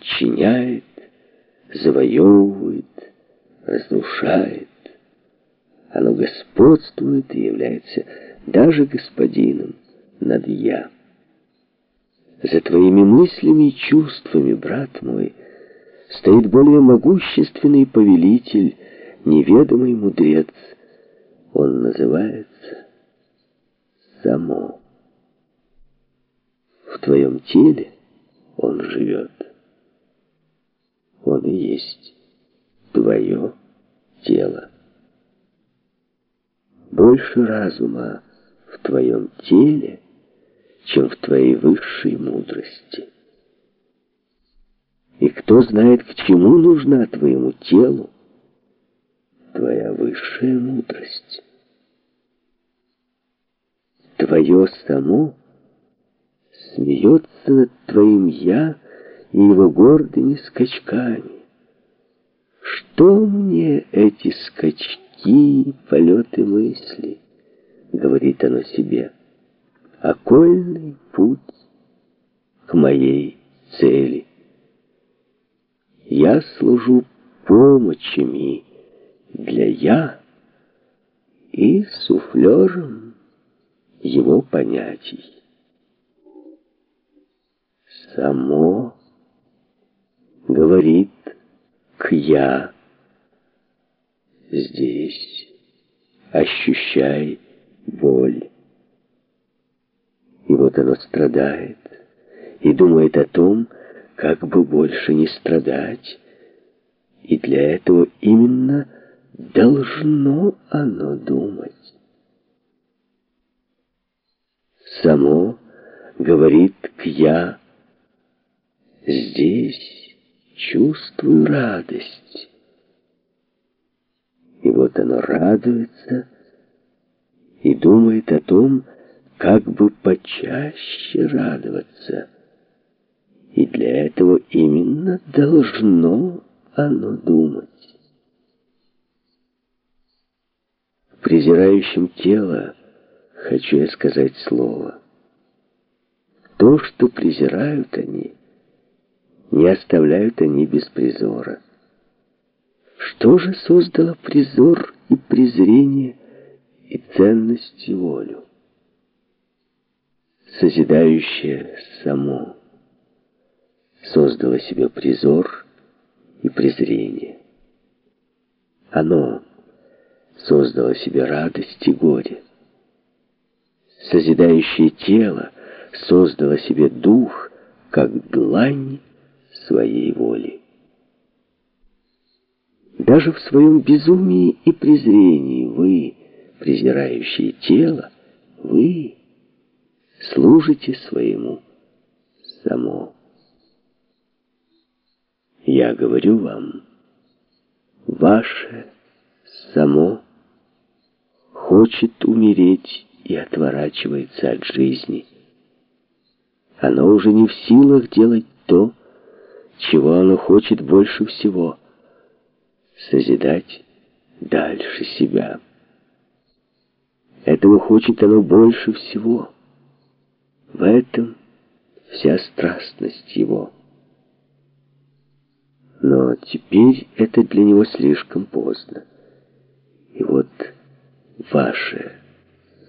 подчиняет, завоевывает, разрушает. Оно господствует и является даже господином над «я». За твоими мыслями и чувствами, брат мой, стоит более могущественный повелитель, неведомый мудрец. Он называется само. В твоем теле он живет. И есть твое тело. Больше разума в твоем теле, чем в твоей высшей мудрости. И кто знает, к чему нужна твоему телу твоя высшая мудрость. Твое само смеется над твоим «я» и его гордыми скачками. Что мне эти скачки, полеты мысли, говорит оно себе, окольный путь к моей цели. Я служу помощами для «я» и суфлером его понятий. Само говорит к «я». Здесь ощущай боль. И вот оно страдает и думает о том, как бы больше не страдать. И для этого именно должно оно думать. Само говорит к «я». Здесь чувствую радость. Вот оно радуется и думает о том, как бы почаще радоваться. И для этого именно должно оно думать. Презирающим тело хочу я сказать слово. То, что презирают они, не оставляют они без призора. Что же создало призор и презрение и ценность и волю? Созидающее само создало себе призор и презрение. Оно создало себе радость и горе. Созидающее тело создало себе дух, как длань своей воли. Даже в своем безумии и презрении вы, презирающие тело, вы служите своему само. Я говорю вам, ваше само хочет умереть и отворачивается от жизни. Оно уже не в силах делать то, чего оно хочет больше всего — созидать дальше себя. Этого хочет оно больше всего. В этом вся страстность его. Но теперь это для него слишком поздно. И вот ваше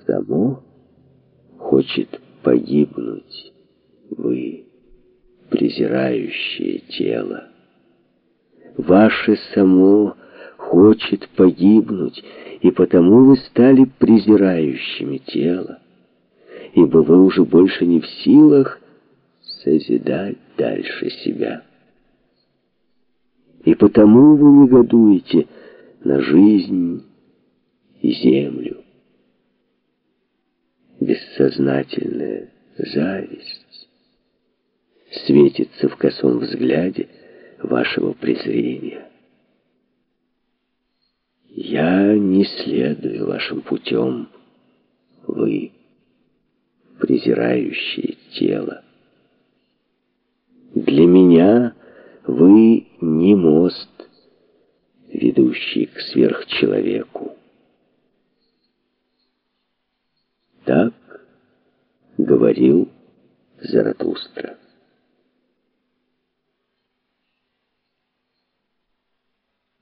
само хочет погибнуть, вы, презирающее тело. Ваше само хочет погибнуть, и потому вы стали презирающими тело, ибо вы уже больше не в силах созидать дальше себя. И потому вы негодуете на жизнь и землю. Бессознательная зависть светится в косом взгляде вашего презрения. Я не следую вашим путем, вы, презирающие тело. Для меня вы не мост, ведущий к сверхчеловеку. Так говорил Заратустра.